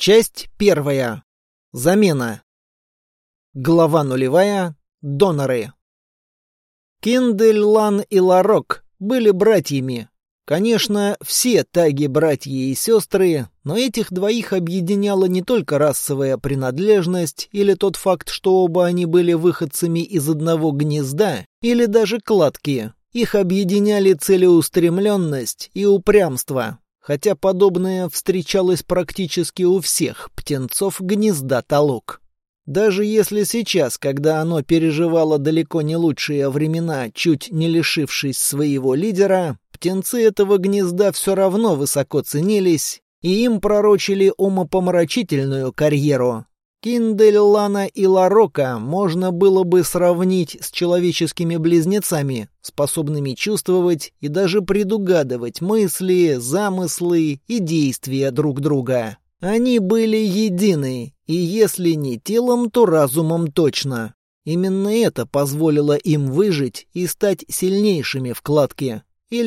Часть первая. Замена. Глава нулевая. Доноры. Киндель, Лан и Ларок были братьями. Конечно, все таги братья и сестры, но этих двоих объединяла не только расовая принадлежность или тот факт, что оба они были выходцами из одного гнезда, или даже кладки. Их объединяли целеустремленность и упрямство, хотя подобное встречалось практически у всех птенцов гнезда Толок. Даже если сейчас, когда оно переживало далеко не лучшие времена, чуть не лишившись своего лидера, птенцы этого гнезда все равно высоко ценились, и им пророчили умопомрачительную карьеру. Киндель, Лана и Ларока можно было бы сравнить с человеческими близнецами, способными чувствовать и даже предугадывать мысли, замыслы и действия друг друга. Они были едины, и если не телом, то разумом точно. Именно это позволило им выжить и стать сильнейшими в кладке. И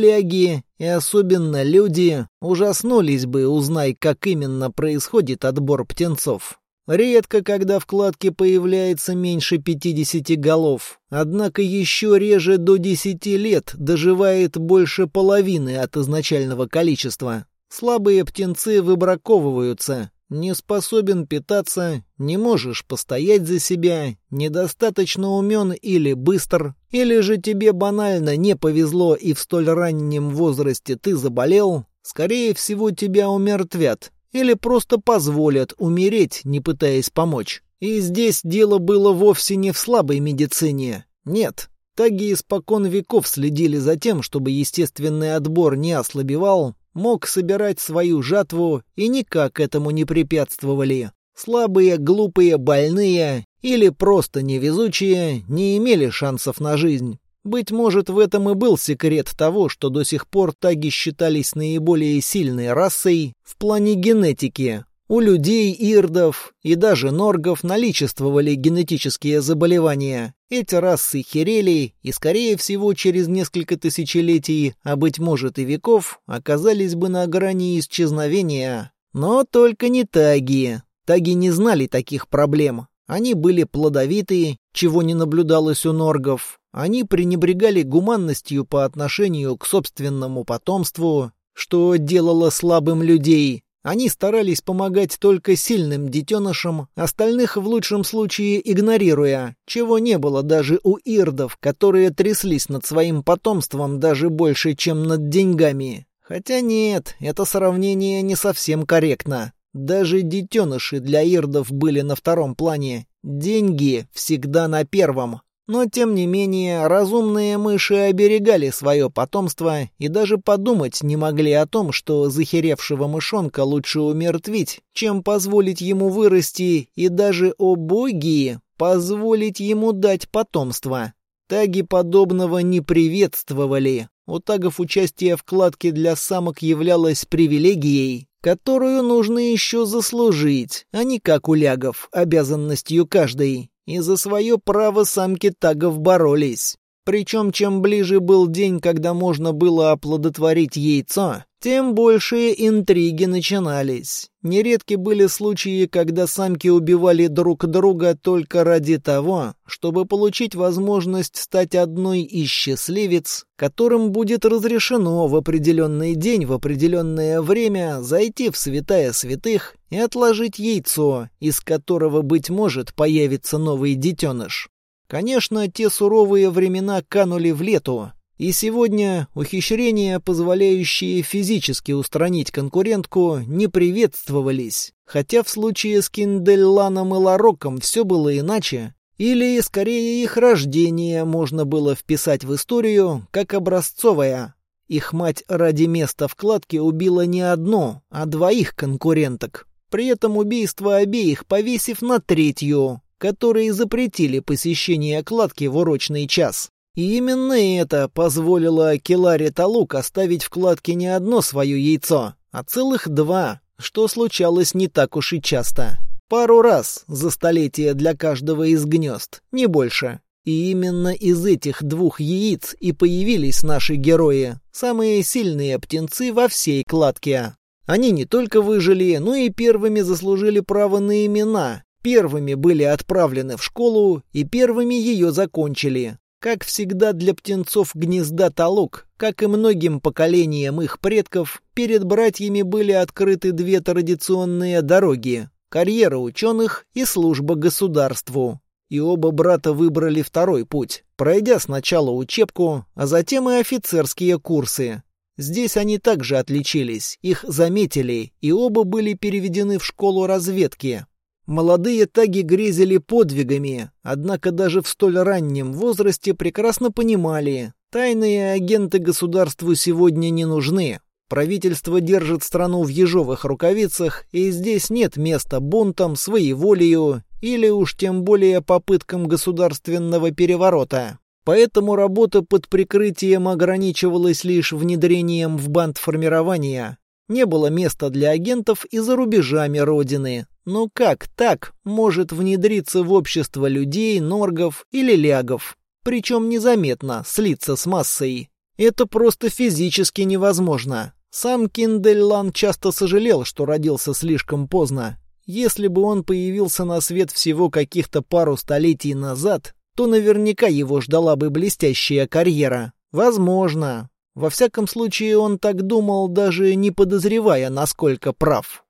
и особенно люди ужаснулись бы, узнай, как именно происходит отбор птенцов. Редко, когда в кладке появляется меньше 50 голов, однако еще реже до 10 лет доживает больше половины от изначального количества. Слабые птенцы выбраковываются. Не способен питаться, не можешь постоять за себя, недостаточно умен или быстр, или же тебе банально не повезло и в столь раннем возрасте ты заболел, скорее всего тебя умертвят, или просто позволят умереть, не пытаясь помочь. И здесь дело было вовсе не в слабой медицине. Нет, таги испокон веков следили за тем, чтобы естественный отбор не ослабевал, мог собирать свою жатву и никак этому не препятствовали. Слабые, глупые, больные или просто невезучие не имели шансов на жизнь. Быть может, в этом и был секрет того, что до сих пор таги считались наиболее сильной расой в плане генетики. У людей, ирдов и даже норгов наличествовали генетические заболевания. Эти расы херели и, скорее всего, через несколько тысячелетий, а быть может и веков, оказались бы на грани исчезновения. Но только не таги. Таги не знали таких проблем. Они были плодовитые, чего не наблюдалось у норгов. Они пренебрегали гуманностью по отношению к собственному потомству, что делало слабым людей. Они старались помогать только сильным детенышам, остальных в лучшем случае игнорируя, чего не было даже у ирдов, которые тряслись над своим потомством даже больше, чем над деньгами. Хотя нет, это сравнение не совсем корректно. Даже детеныши для ирдов были на втором плане. Деньги всегда на первом. Но, тем не менее, разумные мыши оберегали свое потомство и даже подумать не могли о том, что захеревшего мышонка лучше умертвить, чем позволить ему вырасти и даже, о боги, позволить ему дать потомство. Таги подобного не приветствовали. У тагов участие в кладке для самок являлось привилегией, которую нужно еще заслужить, а не как у лягов, обязанностью каждой и за свое право самки тагов боролись. Причем, чем ближе был день, когда можно было оплодотворить яйцо, тем большие интриги начинались. Нередки были случаи, когда самки убивали друг друга только ради того, чтобы получить возможность стать одной из счастливец, которым будет разрешено в определенный день, в определенное время зайти в святая святых и отложить яйцо, из которого, быть может, появится новый детеныш. Конечно, те суровые времена канули в лету, и сегодня ухищрения, позволяющие физически устранить конкурентку, не приветствовались. Хотя в случае с Кинделланом и Лароком все было иначе. Или, скорее, их рождение можно было вписать в историю как образцовое. Их мать ради места в кладке убила не одну, а двоих конкуренток. При этом убийство обеих повесив на третью, которые запретили посещение кладки в урочный час. И именно это позволило Келаре Талук оставить в кладке не одно свое яйцо, а целых два, что случалось не так уж и часто. Пару раз за столетие для каждого из гнезд, не больше. И именно из этих двух яиц и появились наши герои, самые сильные птенцы во всей кладке. Они не только выжили, но и первыми заслужили право на имена, первыми были отправлены в школу и первыми ее закончили. Как всегда для птенцов гнезда Талук, как и многим поколениям их предков, перед братьями были открыты две традиционные дороги – карьера ученых и служба государству. И оба брата выбрали второй путь, пройдя сначала учебку, а затем и офицерские курсы. Здесь они также отличились, их заметили, и оба были переведены в школу разведки, Молодые таги грезили подвигами, однако даже в столь раннем возрасте прекрасно понимали, тайные агенты государству сегодня не нужны. Правительство держит страну в ежовых рукавицах, и здесь нет места бунтам, своеволию или уж тем более попыткам государственного переворота. Поэтому работа под прикрытием ограничивалась лишь внедрением в бандформирование. Не было места для агентов и за рубежами Родины, ну как так может внедриться в общество людей, норгов или лягов? Причем незаметно слиться с массой. Это просто физически невозможно. Сам Киндельлан часто сожалел, что родился слишком поздно. Если бы он появился на свет всего каких-то пару столетий назад, то наверняка его ждала бы блестящая карьера. Возможно. Во всяком случае, он так думал, даже не подозревая, насколько прав.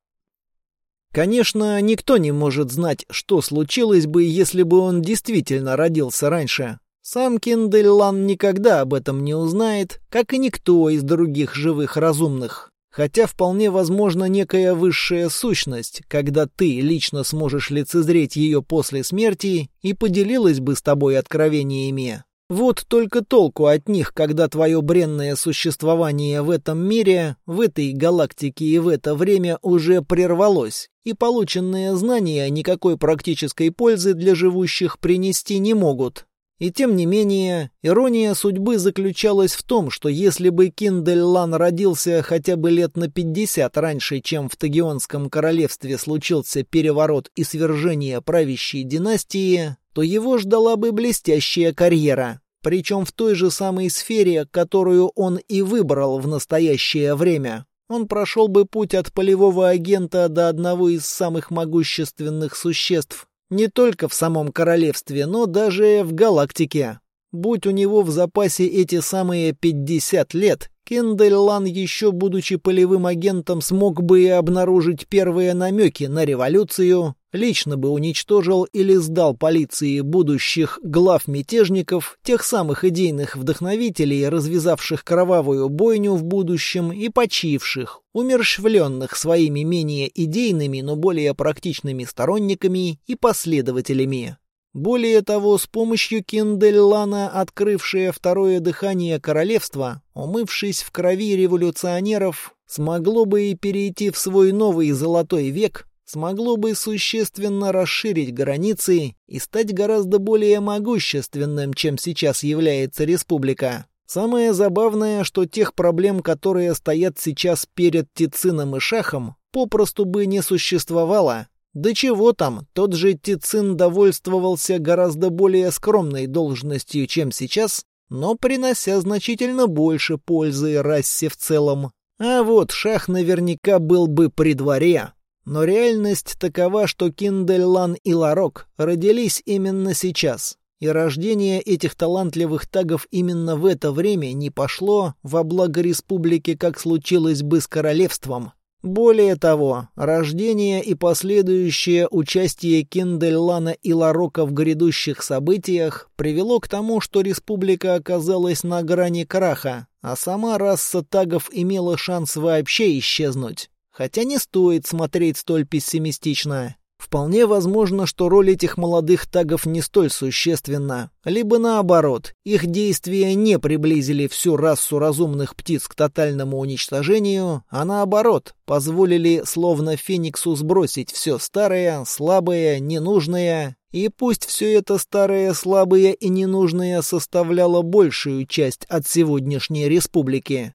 Конечно, никто не может знать, что случилось бы, если бы он действительно родился раньше. Сам Киндельлан никогда об этом не узнает, как и никто из других живых разумных. Хотя вполне возможно некая высшая сущность, когда ты лично сможешь лицезреть ее после смерти и поделилась бы с тобой откровениями. Вот только толку от них, когда твое бренное существование в этом мире, в этой галактике и в это время уже прервалось, и полученные знания никакой практической пользы для живущих принести не могут. И тем не менее, ирония судьбы заключалась в том, что если бы Киндельлан родился хотя бы лет на 50 раньше, чем в Тагионском королевстве случился переворот и свержение правящей династии, то его ждала бы блестящая карьера причем в той же самой сфере, которую он и выбрал в настоящее время. Он прошел бы путь от полевого агента до одного из самых могущественных существ не только в самом королевстве, но даже в галактике. Будь у него в запасе эти самые 50 лет, Кенделлан, еще будучи полевым агентом, смог бы и обнаружить первые намеки на революцию, лично бы уничтожил или сдал полиции будущих глав мятежников, тех самых идейных вдохновителей, развязавших кровавую бойню в будущем и почивших, умерщвленных своими менее идейными, но более практичными сторонниками и последователями. Более того, с помощью Киндельлана, открывшее второе дыхание королевства, умывшись в крови революционеров, смогло бы и перейти в свой новый золотой век, смогло бы существенно расширить границы и стать гораздо более могущественным, чем сейчас является республика. Самое забавное, что тех проблем, которые стоят сейчас перед Тицином и Шахом, попросту бы не существовало, да чего там, тот же Тицин довольствовался гораздо более скромной должностью, чем сейчас, но принося значительно больше пользы расе в целом. А вот Шах наверняка был бы при дворе. Но реальность такова, что Киндельлан и Ларок родились именно сейчас. И рождение этих талантливых тагов именно в это время не пошло во благо республики, как случилось бы с королевством. Более того, рождение и последующее участие Киндельлана и Ларока в грядущих событиях привело к тому, что республика оказалась на грани краха, а сама раса тагов имела шанс вообще исчезнуть. Хотя не стоит смотреть столь пессимистично. Вполне возможно, что роль этих молодых тагов не столь существенна. Либо наоборот, их действия не приблизили всю расу разумных птиц к тотальному уничтожению, а наоборот, позволили словно Фениксу сбросить все старое, слабое, ненужное, и пусть все это старое, слабое и ненужное составляло большую часть от сегодняшней республики.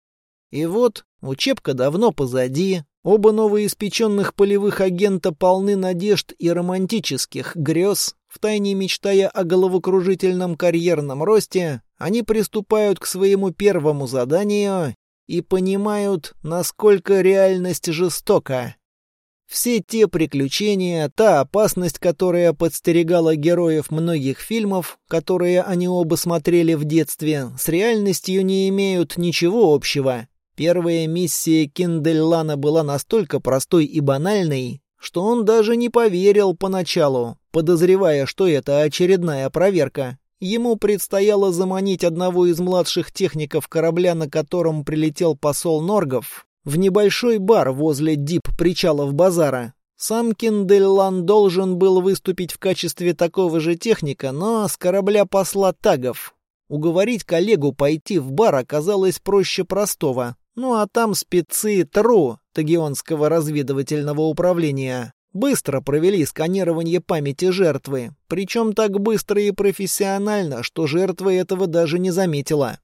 И вот, учебка давно позади, Оба новоиспеченных полевых агента полны надежд и романтических грез. Втайне мечтая о головокружительном карьерном росте, они приступают к своему первому заданию и понимают, насколько реальность жестока. Все те приключения, та опасность, которая подстерегала героев многих фильмов, которые они оба смотрели в детстве, с реальностью не имеют ничего общего. Первая миссия Киндельлана была настолько простой и банальной, что он даже не поверил поначалу, подозревая, что это очередная проверка. Ему предстояло заманить одного из младших техников корабля, на котором прилетел посол Норгов, в небольшой бар возле дип-причалов базара. Сам Киндельлан должен был выступить в качестве такого же техника, но с корабля посла Тагов. Уговорить коллегу пойти в бар оказалось проще простого. Ну а там спецы ТРУ, Тагионского разведывательного управления, быстро провели сканирование памяти жертвы. Причем так быстро и профессионально, что жертва этого даже не заметила.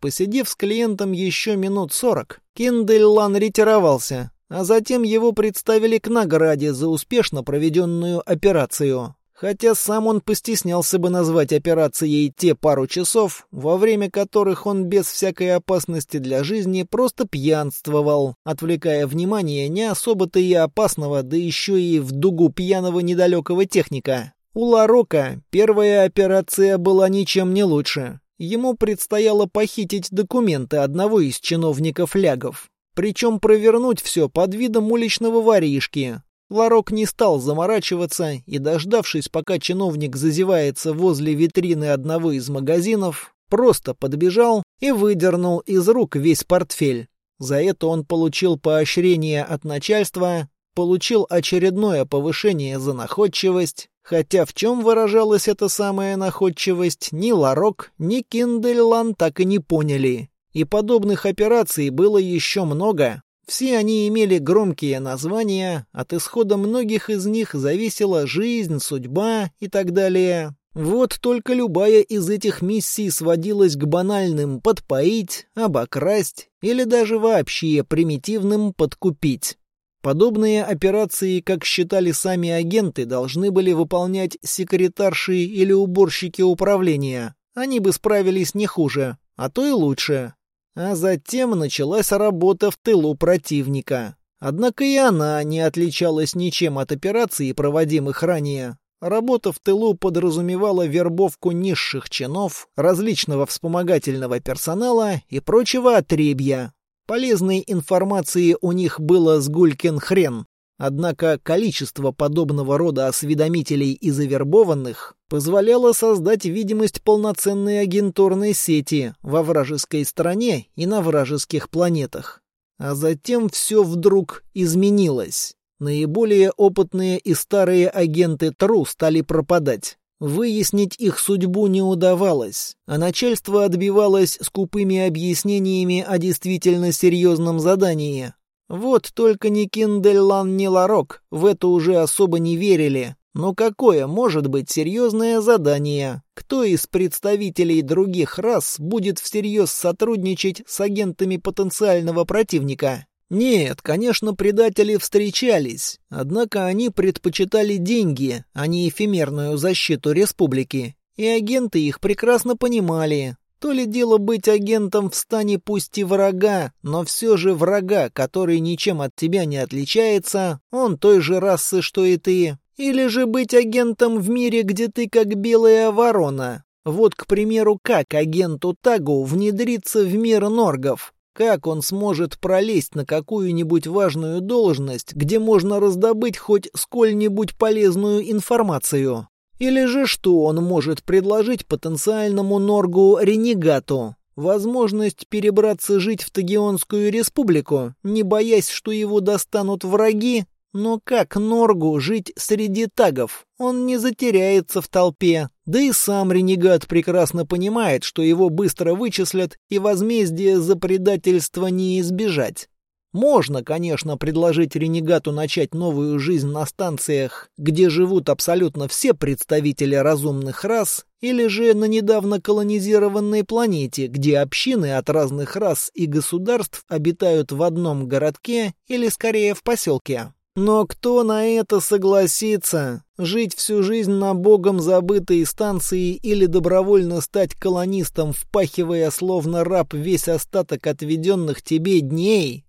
Посидев с клиентом еще минут сорок, Киндельлан ретировался, а затем его представили к награде за успешно проведенную операцию. Хотя сам он постеснялся бы назвать операцией те пару часов, во время которых он без всякой опасности для жизни просто пьянствовал, отвлекая внимание не особо-то и опасного, да еще и в дугу пьяного недалекого техника. У Ларока первая операция была ничем не лучше. Ему предстояло похитить документы одного из чиновников лягов. Причем провернуть все под видом уличного воришки. Ларок не стал заморачиваться и, дождавшись, пока чиновник зазевается возле витрины одного из магазинов, просто подбежал и выдернул из рук весь портфель. За это он получил поощрение от начальства, получил очередное повышение за находчивость, Хотя в чем выражалась эта самая находчивость, ни Ларок, ни Киндельлан так и не поняли. И подобных операций было еще много. Все они имели громкие названия, от исхода многих из них зависела жизнь, судьба и так далее. Вот только любая из этих миссий сводилась к банальным «подпоить», «обокрасть» или даже вообще примитивным «подкупить». Подобные операции, как считали сами агенты, должны были выполнять секретарши или уборщики управления. Они бы справились не хуже, а то и лучше. А затем началась работа в тылу противника. Однако и она не отличалась ничем от операций, проводимых ранее. Работа в тылу подразумевала вербовку низших чинов, различного вспомогательного персонала и прочего отребья, Полезной информации у них было с гулькин хрен. Однако количество подобного рода осведомителей и завербованных позволяло создать видимость полноценной агентурной сети во вражеской стране и на вражеских планетах. А затем все вдруг изменилось. Наиболее опытные и старые агенты ТРУ стали пропадать. Выяснить их судьбу не удавалось, а начальство отбивалось скупыми объяснениями о действительно серьезном задании. Вот только ни Киндельлан, ни Ларок в это уже особо не верили. Но какое может быть серьезное задание? Кто из представителей других рас будет всерьез сотрудничать с агентами потенциального противника? Нет, конечно, предатели встречались, однако они предпочитали деньги, а не эфемерную защиту республики. И агенты их прекрасно понимали. То ли дело быть агентом в стане пусть и врага, но все же врага, который ничем от тебя не отличается, он той же расы, что и ты. Или же быть агентом в мире, где ты как белая ворона. Вот, к примеру, как агенту Тагу внедриться в мир норгов. Как он сможет пролезть на какую-нибудь важную должность, где можно раздобыть хоть сколь-нибудь полезную информацию? Или же что он может предложить потенциальному Норгу-ренегату? Возможность перебраться жить в Тагионскую республику, не боясь, что его достанут враги? Но как Норгу жить среди тагов? Он не затеряется в толпе. Да и сам ренегат прекрасно понимает, что его быстро вычислят и возмездие за предательство не избежать. Можно, конечно, предложить ренегату начать новую жизнь на станциях, где живут абсолютно все представители разумных рас, или же на недавно колонизированной планете, где общины от разных рас и государств обитают в одном городке или скорее в поселке. Но кто на это согласится? Жить всю жизнь на богом забытой станции или добровольно стать колонистом, впахивая словно раб весь остаток отведенных тебе дней?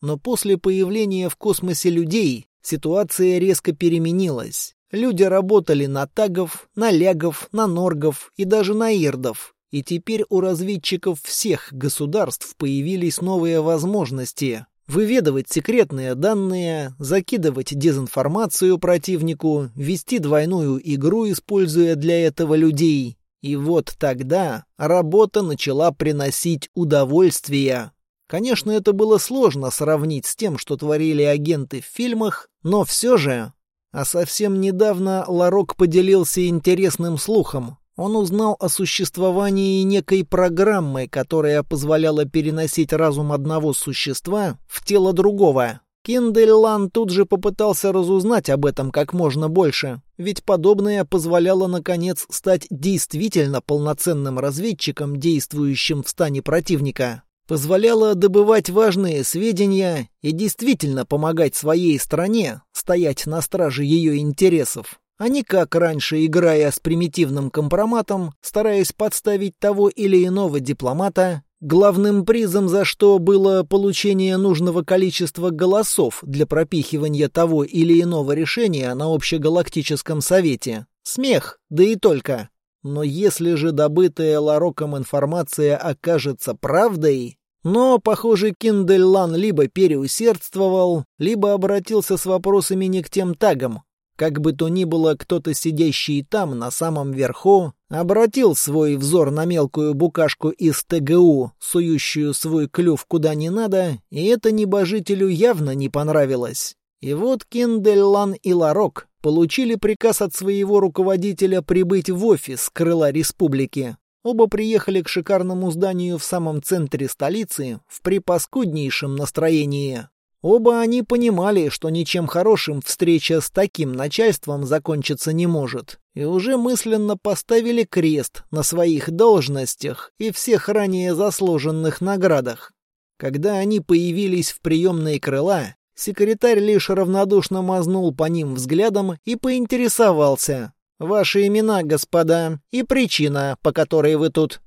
Но после появления в космосе людей ситуация резко переменилась. Люди работали на тагов, на лягов, на норгов и даже на ирдов. И теперь у разведчиков всех государств появились новые возможности. Выведывать секретные данные, закидывать дезинформацию противнику, вести двойную игру, используя для этого людей. И вот тогда работа начала приносить удовольствие. Конечно, это было сложно сравнить с тем, что творили агенты в фильмах, но все же... А совсем недавно Ларок поделился интересным слухом. Он узнал о существовании некой программы, которая позволяла переносить разум одного существа в тело другого. Киндельлан тут же попытался разузнать об этом как можно больше, ведь подобное позволяло, наконец, стать действительно полноценным разведчиком, действующим в стане противника позволяло добывать важные сведения и действительно помогать своей стране стоять на страже ее интересов, а не как раньше, играя с примитивным компроматом, стараясь подставить того или иного дипломата, главным призом за что было получение нужного количества голосов для пропихивания того или иного решения на общегалактическом совете. Смех, да и только. Но если же добытая Лароком информация окажется правдой, но, похоже, Киндельлан либо переусердствовал, либо обратился с вопросами не к тем тагам. Как бы то ни было, кто-то, сидящий там, на самом верху, обратил свой взор на мелкую букашку из ТГУ, сующую свой клюв куда не надо, и это небожителю явно не понравилось. И вот Киндельлан и Ларок получили приказ от своего руководителя прибыть в офис крыла республики. Оба приехали к шикарному зданию в самом центре столицы в припаскуднейшем настроении. Оба они понимали, что ничем хорошим встреча с таким начальством закончиться не может, и уже мысленно поставили крест на своих должностях и всех ранее заслуженных наградах. Когда они появились в приемной крыла, секретарь лишь равнодушно мазнул по ним взглядом и поинтересовался, Ваши имена, господа, и причина, по которой вы тут.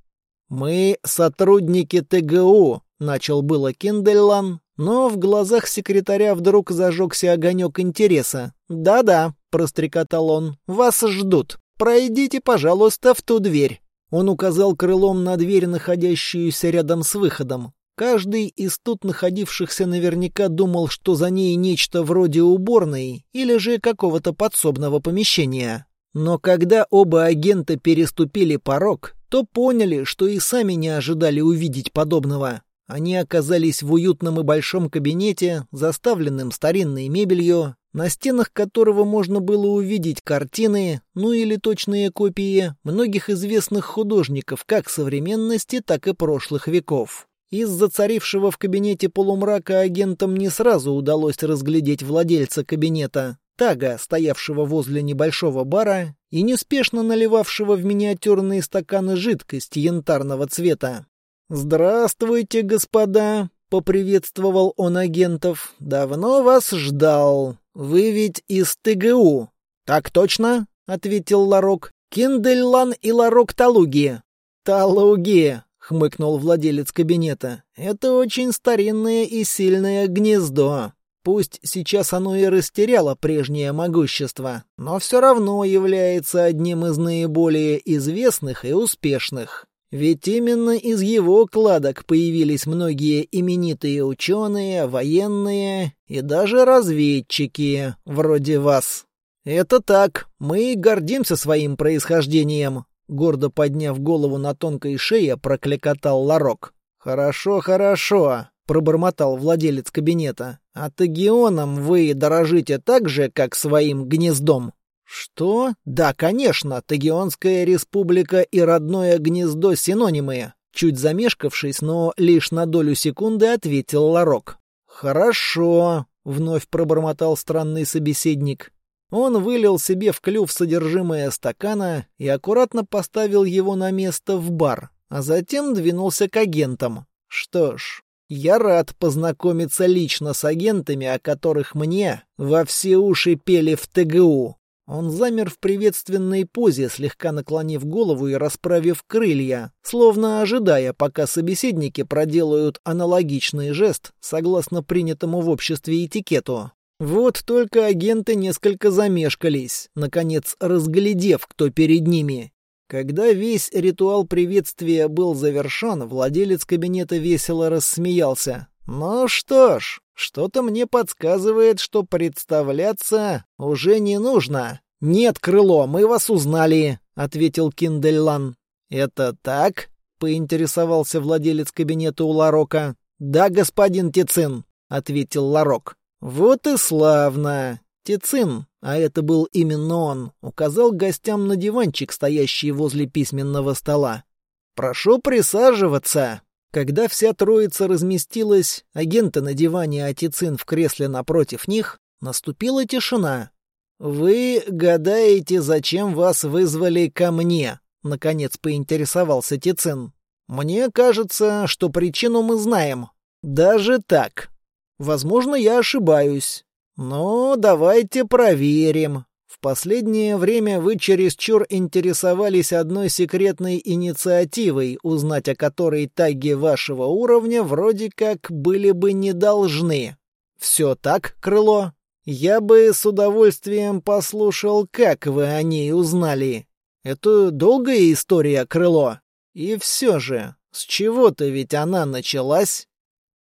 Мы сотрудники ТГУ, начал было Киндельлан, но в глазах секретаря вдруг зажегся огонек интереса. Да-да, прострекотал он, вас ждут. Пройдите, пожалуйста, в ту дверь. Он указал крылом на дверь, находящуюся рядом с выходом. Каждый из тут находившихся наверняка думал, что за ней нечто вроде уборной или же какого-то подсобного помещения. Но когда оба агента переступили порог, то поняли, что и сами не ожидали увидеть подобного. Они оказались в уютном и большом кабинете, заставленном старинной мебелью, на стенах которого можно было увидеть картины, ну или точные копии многих известных художников как современности, так и прошлых веков. Из-за царившего в кабинете полумрака агентам не сразу удалось разглядеть владельца кабинета, Тага, стоявшего возле небольшого бара и неспешно наливавшего в миниатюрные стаканы жидкость янтарного цвета. «Здравствуйте, господа!» — поприветствовал он агентов. «Давно вас ждал. Вы ведь из ТГУ?» «Так точно?» — ответил Ларок. «Киндельлан и Ларок Талуги». «Талуги!» — хмыкнул владелец кабинета. «Это очень старинное и сильное гнездо. Пусть сейчас оно и растеряло прежнее могущество, но все равно является одним из наиболее известных и успешных. Ведь именно из его кладок появились многие именитые ученые, военные и даже разведчики, вроде вас. Это так, мы гордимся своим происхождением, гордо подняв голову на тонкой шее, прокликотал Ларок. Хорошо, хорошо, пробормотал владелец кабинета. А тагионом вы дорожите так же, как своим гнездом? Что? Да, конечно, Тагионская республика и родное гнездо синонимы. Чуть замешкавшись, но лишь на долю секунды ответил Ларок. Хорошо, вновь пробормотал странный собеседник. Он вылил себе в клюв содержимое стакана и аккуратно поставил его на место в бар, а затем двинулся к агентам. Что ж, Я рад познакомиться лично с агентами, о которых мне во все уши пели в ТГУ. Он замер в приветственной позе, слегка наклонив голову и расправив крылья, словно ожидая, пока собеседники проделают аналогичный жест, согласно принятому в обществе этикету. Вот только агенты несколько замешкались, наконец разглядев, кто перед ними. Когда весь ритуал приветствия был завершен, владелец кабинета весело рассмеялся. «Ну что ж, что-то мне подсказывает, что представляться уже не нужно. Нет, крыло, мы вас узнали, ответил Киндельлан. Это так? поинтересовался владелец кабинета у Ларока. Да, господин Тицин, ответил Ларок. Вот и славно. Тицин, а это был именно он, указал гостям на диванчик, стоящий возле письменного стола. «Прошу присаживаться». Когда вся троица разместилась, агенты на диване, а Тицин в кресле напротив них, наступила тишина. «Вы гадаете, зачем вас вызвали ко мне?» — наконец поинтересовался Тицин. «Мне кажется, что причину мы знаем. Даже так. Возможно, я ошибаюсь. Но давайте проверим. В последнее время вы чересчур интересовались одной секретной инициативой, узнать о которой таги вашего уровня вроде как были бы не должны. Все так, Крыло? Я бы с удовольствием послушал, как вы о ней узнали. Это долгая история, Крыло. И все же, с чего-то ведь она началась.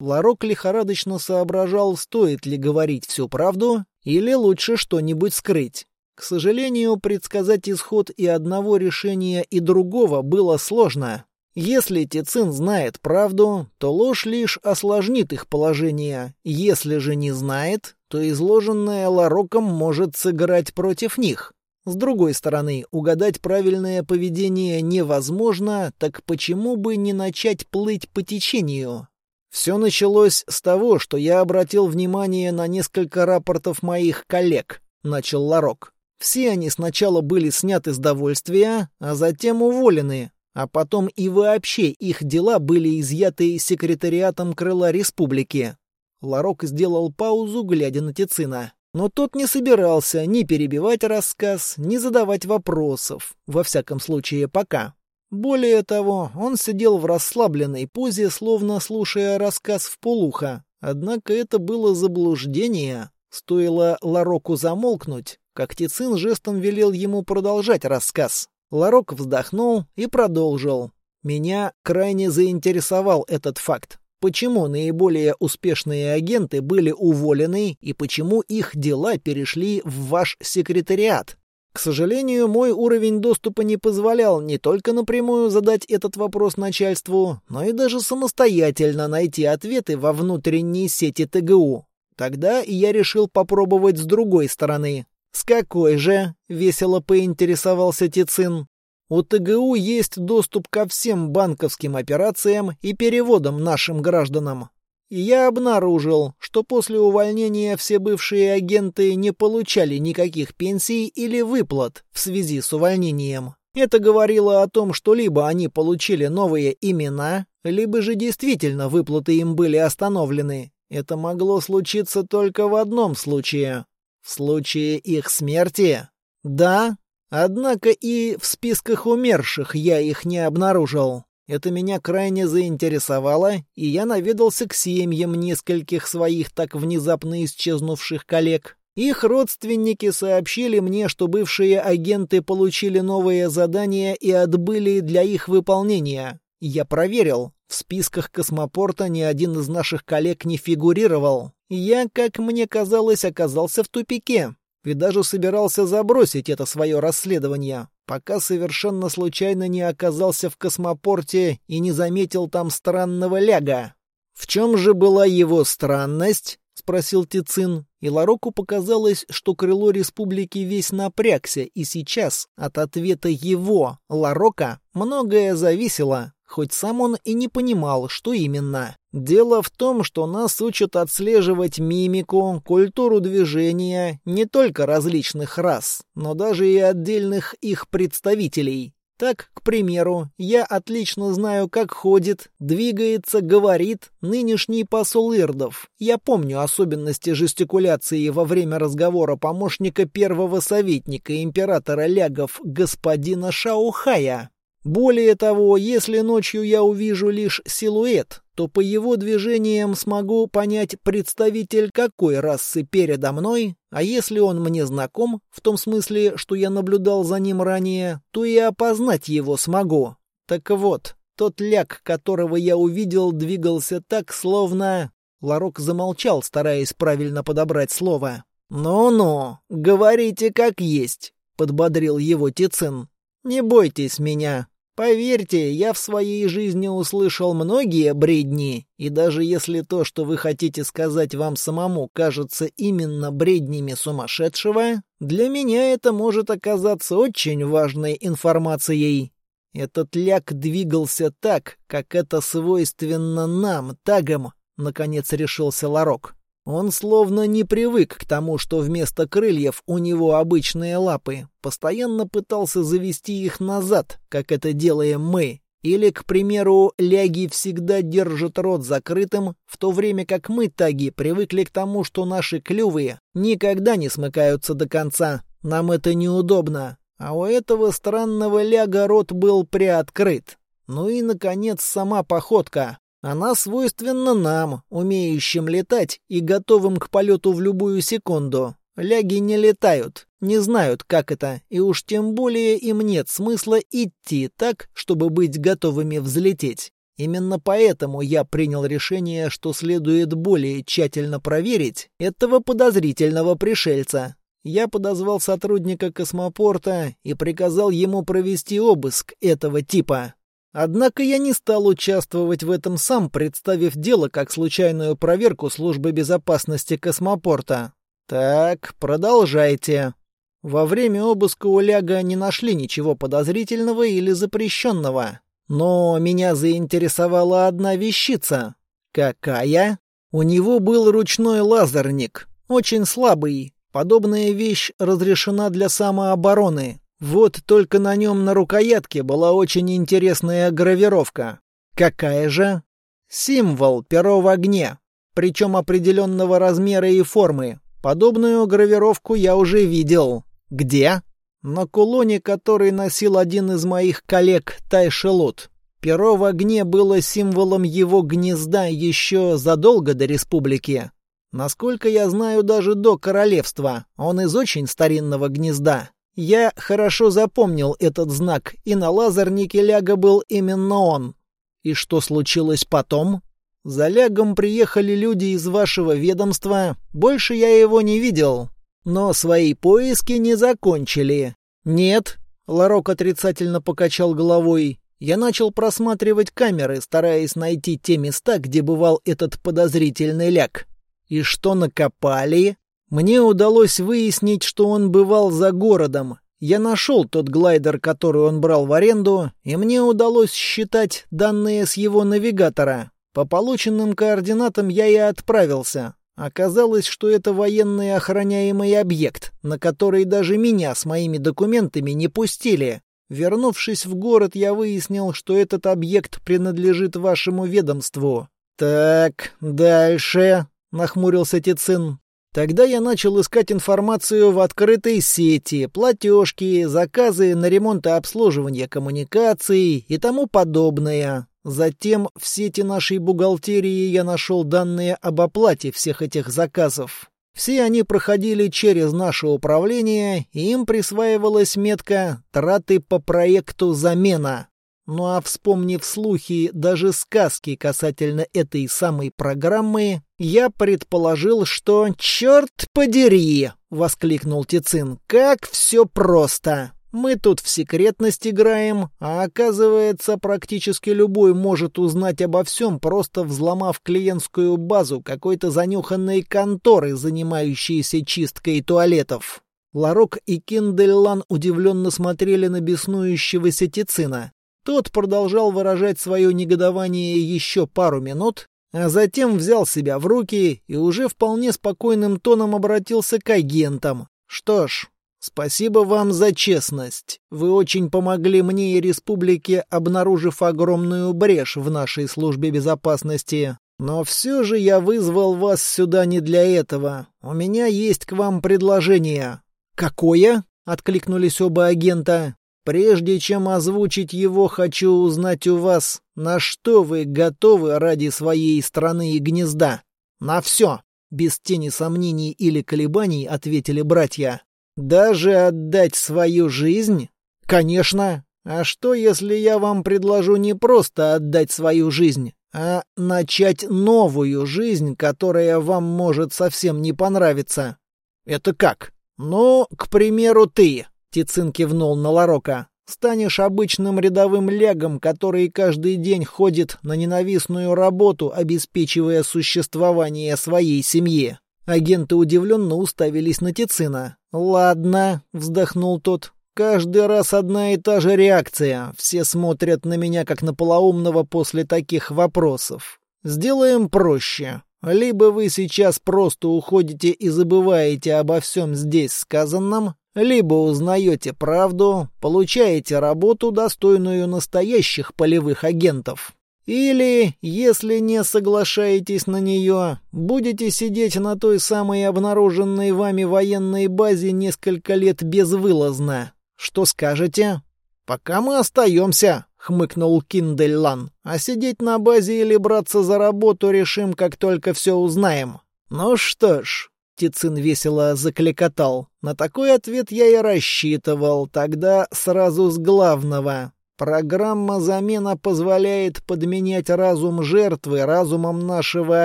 Ларок лихорадочно соображал, стоит ли говорить всю правду или лучше что-нибудь скрыть. К сожалению, предсказать исход и одного решения, и другого было сложно. Если Тицин знает правду, то ложь лишь осложнит их положение. Если же не знает, то изложенное Лароком может сыграть против них. С другой стороны, угадать правильное поведение невозможно, так почему бы не начать плыть по течению? Все началось с того, что я обратил внимание на несколько рапортов моих коллег, начал Ларок. Все они сначала были сняты с довольствия, а затем уволены, а потом и вообще их дела были изъяты секретариатом крыла республики. Ларок сделал паузу, глядя на Тицина. Но тот не собирался ни перебивать рассказ, ни задавать вопросов, во всяком случае пока. Более того, он сидел в расслабленной позе, словно слушая рассказ в полухо. Однако это было заблуждение. Стоило Лароку замолкнуть, как Тицин жестом велел ему продолжать рассказ. Ларок вздохнул и продолжил. Меня крайне заинтересовал этот факт. Почему наиболее успешные агенты были уволены и почему их дела перешли в ваш секретариат? К сожалению, мой уровень доступа не позволял не только напрямую задать этот вопрос начальству, но и даже самостоятельно найти ответы во внутренней сети ТГУ. Тогда я решил попробовать с другой стороны. «С какой же?» — весело поинтересовался Тицин. «У ТГУ есть доступ ко всем банковским операциям и переводам нашим гражданам. Я обнаружил, что после увольнения все бывшие агенты не получали никаких пенсий или выплат в связи с увольнением. Это говорило о том, что либо они получили новые имена, либо же действительно выплаты им были остановлены. Это могло случиться только в одном случае. В случае их смерти? Да. Однако и в списках умерших я их не обнаружил. Это меня крайне заинтересовало, и я наведался к семьям нескольких своих так внезапно исчезнувших коллег. Их родственники сообщили мне, что бывшие агенты получили новые задания и отбыли для их выполнения. Я проверил. В списках космопорта ни один из наших коллег не фигурировал. Я, как мне казалось, оказался в тупике. И даже собирался забросить это свое расследование, пока совершенно случайно не оказался в космопорте и не заметил там странного ляга. «В чем же была его странность?» — спросил Тицин. И Лароку показалось, что крыло республики весь напрягся, и сейчас от ответа его, Ларока, многое зависело хоть сам он и не понимал, что именно. Дело в том, что нас учат отслеживать мимику, культуру движения не только различных рас, но даже и отдельных их представителей. Так, к примеру, я отлично знаю, как ходит, двигается, говорит нынешний посол Ирдов. Я помню особенности жестикуляции во время разговора помощника первого советника императора Лягов господина Шаухая. Более того, если ночью я увижу лишь силуэт, то по его движениям смогу понять представитель какой расы передо мной, а если он мне знаком, в том смысле, что я наблюдал за ним ранее, то и опознать его смогу. Так вот, тот ляг, которого я увидел, двигался так, словно... Ларок замолчал, стараясь правильно подобрать слово. «Ну-ну, говорите как есть», — подбодрил его Тицин. «Не бойтесь меня. Поверьте, я в своей жизни услышал многие бредни, и даже если то, что вы хотите сказать вам самому, кажется именно бреднями сумасшедшего, для меня это может оказаться очень важной информацией. Этот ляг двигался так, как это свойственно нам, тагам, наконец решился Ларок. Он словно не привык к тому, что вместо крыльев у него обычные лапы, постоянно пытался завести их назад, как это делаем мы. Или, к примеру, ляги всегда держат рот закрытым, в то время как мы, таги, привыкли к тому, что наши клювы никогда не смыкаются до конца. Нам это неудобно. А у этого странного ляга рот был приоткрыт. Ну и, наконец, сама походка. Она свойственна нам, умеющим летать и готовым к полету в любую секунду. Ляги не летают, не знают, как это, и уж тем более им нет смысла идти так, чтобы быть готовыми взлететь. Именно поэтому я принял решение, что следует более тщательно проверить этого подозрительного пришельца. Я подозвал сотрудника космопорта и приказал ему провести обыск этого типа. Однако я не стал участвовать в этом сам, представив дело как случайную проверку службы безопасности космопорта. Так, продолжайте. Во время обыска у Ляга не нашли ничего подозрительного или запрещенного. Но меня заинтересовала одна вещица. Какая? У него был ручной лазерник, очень слабый. Подобная вещь разрешена для самообороны. Вот только на нем на рукоятке была очень интересная гравировка. Какая же? Символ перо в огне, причем определенного размера и формы. Подобную гравировку я уже видел. Где? На кулоне, который носил один из моих коллег Тайшелут. Перо в огне было символом его гнезда еще задолго до республики. Насколько я знаю, даже до королевства. Он из очень старинного гнезда. Я хорошо запомнил этот знак, и на лазернике Ляга был именно он. И что случилось потом? За Лягом приехали люди из вашего ведомства, больше я его не видел. Но свои поиски не закончили. Нет, Ларок отрицательно покачал головой. Я начал просматривать камеры, стараясь найти те места, где бывал этот подозрительный ляг. И что накопали? Мне удалось выяснить, что он бывал за городом. Я нашел тот глайдер, который он брал в аренду, и мне удалось считать данные с его навигатора. По полученным координатам я и отправился. Оказалось, что это военный охраняемый объект, на который даже меня с моими документами не пустили. Вернувшись в город, я выяснил, что этот объект принадлежит вашему ведомству. «Так, дальше», — нахмурился Тицин. Тогда я начал искать информацию в открытой сети, платежки, заказы на ремонт и обслуживание коммуникаций и тому подобное. Затем в сети нашей бухгалтерии я нашел данные об оплате всех этих заказов. Все они проходили через наше управление, и им присваивалась метка «Траты по проекту замена». Ну а вспомнив слухи, даже сказки касательно этой самой программы, я предположил, что «Черт подери!» — воскликнул Тицин. «Как все просто!» Мы тут в секретность играем, а оказывается, практически любой может узнать обо всем, просто взломав клиентскую базу какой-то занюханной конторы, занимающейся чисткой туалетов. Ларок и Киндельлан удивленно смотрели на беснующегося Тицина. Тот продолжал выражать свое негодование еще пару минут, а затем взял себя в руки и уже вполне спокойным тоном обратился к агентам. «Что ж, Спасибо вам за честность. Вы очень помогли мне и республике, обнаружив огромную брешь в нашей службе безопасности. Но все же я вызвал вас сюда не для этого. У меня есть к вам предложение. Какое? Откликнулись оба агента. Прежде чем озвучить его, хочу узнать у вас, на что вы готовы ради своей страны и гнезда. На все. Без тени сомнений или колебаний ответили братья. Даже отдать свою жизнь? Конечно. А что, если я вам предложу не просто отдать свою жизнь, а начать новую жизнь, которая вам может совсем не понравиться. Это как? Ну, к примеру, ты, Тицин кивнул на Ларока, станешь обычным рядовым легом, который каждый день ходит на ненавистную работу, обеспечивая существование своей семьи. Агенты удивленно уставились на Тицина. «Ладно», — вздохнул тот, Каждый раз одна и та же реакция. Все смотрят на меня как на полоумного после таких вопросов. Сделаем проще. Либо вы сейчас просто уходите и забываете обо всем здесь сказанном, либо узнаете правду, получаете работу, достойную настоящих полевых агентов. Или, если не соглашаетесь на нее, будете сидеть на той самой обнаруженной вами военной базе несколько лет безвылазно. Что скажете? Пока мы остаемся, хмыкнул Киндельлан. А сидеть на базе или браться за работу решим, как только все узнаем. Ну что ж, Тицин весело закликотал. На такой ответ я и рассчитывал, тогда сразу с главного. Программа замена позволяет подменять разум жертвы разумом нашего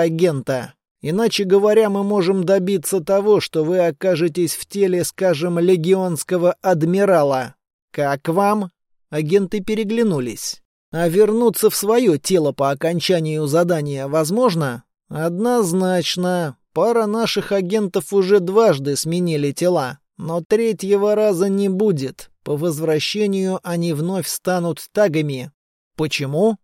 агента. Иначе говоря, мы можем добиться того, что вы окажетесь в теле, скажем, легионского адмирала. Как вам? Агенты переглянулись. А вернуться в свое тело по окончанию задания возможно? Однозначно. Пара наших агентов уже дважды сменили тела, но третьего раза не будет. По возвращению они вновь станут тагами. Почему?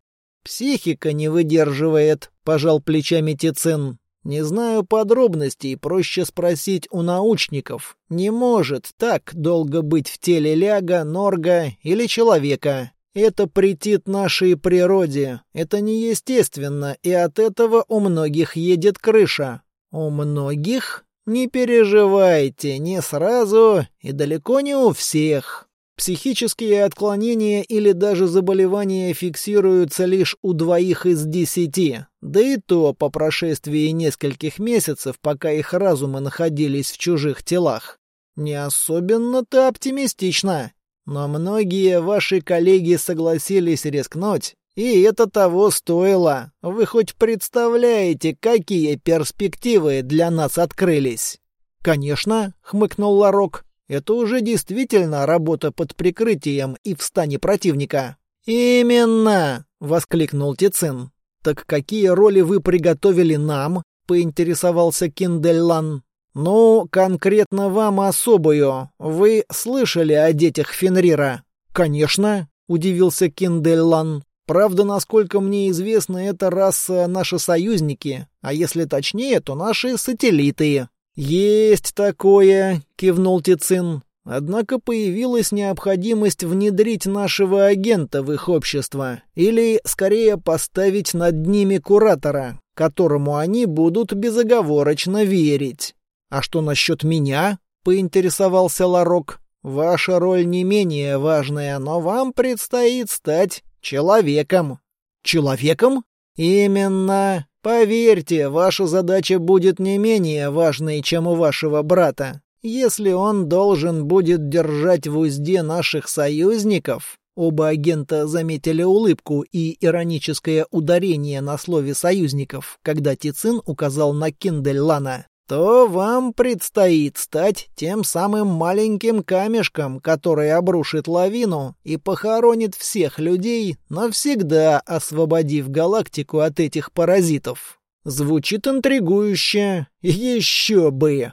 Психика не выдерживает, пожал плечами Тицин. Не знаю подробностей, проще спросить у научников. Не может так долго быть в теле ляга, норга или человека. Это претит нашей природе. Это неестественно, и от этого у многих едет крыша. У многих? Не переживайте, не сразу и далеко не у всех. Психические отклонения или даже заболевания фиксируются лишь у двоих из десяти, да и то по прошествии нескольких месяцев, пока их разумы находились в чужих телах. Не особенно-то оптимистично, но многие ваши коллеги согласились рискнуть, и это того стоило. Вы хоть представляете, какие перспективы для нас открылись? «Конечно», — хмыкнул Ларок, это уже действительно работа под прикрытием и в стане противника. «Именно!» — воскликнул Тицин. «Так какие роли вы приготовили нам?» — поинтересовался Киндельлан. «Ну, конкретно вам особую. Вы слышали о детях Фенрира?» «Конечно», — удивился Киндельлан. «Правда, насколько мне известно, это раса наши союзники, а если точнее, то наши сателлиты». «Есть такое», — кивнул Тицин. «Однако появилась необходимость внедрить нашего агента в их общество, или, скорее, поставить над ними куратора, которому они будут безоговорочно верить». «А что насчет меня?» — поинтересовался Ларок. «Ваша роль не менее важная, но вам предстоит стать человеком». «Человеком?» «Именно. Поверьте, ваша задача будет не менее важной, чем у вашего брата. Если он должен будет держать в узде наших союзников, Оба агента заметили улыбку и ироническое ударение на слове «союзников», когда Тицин указал на Киндельлана то вам предстоит стать тем самым маленьким камешком, который обрушит лавину и похоронит всех людей, навсегда освободив галактику от этих паразитов. Звучит интригующе. Еще бы!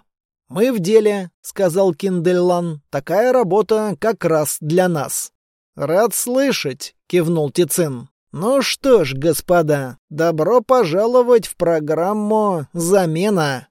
«Мы в деле», — сказал Киндельлан. «Такая работа как раз для нас». «Рад слышать», — кивнул Тицин. «Ну что ж, господа, добро пожаловать в программу «Замена».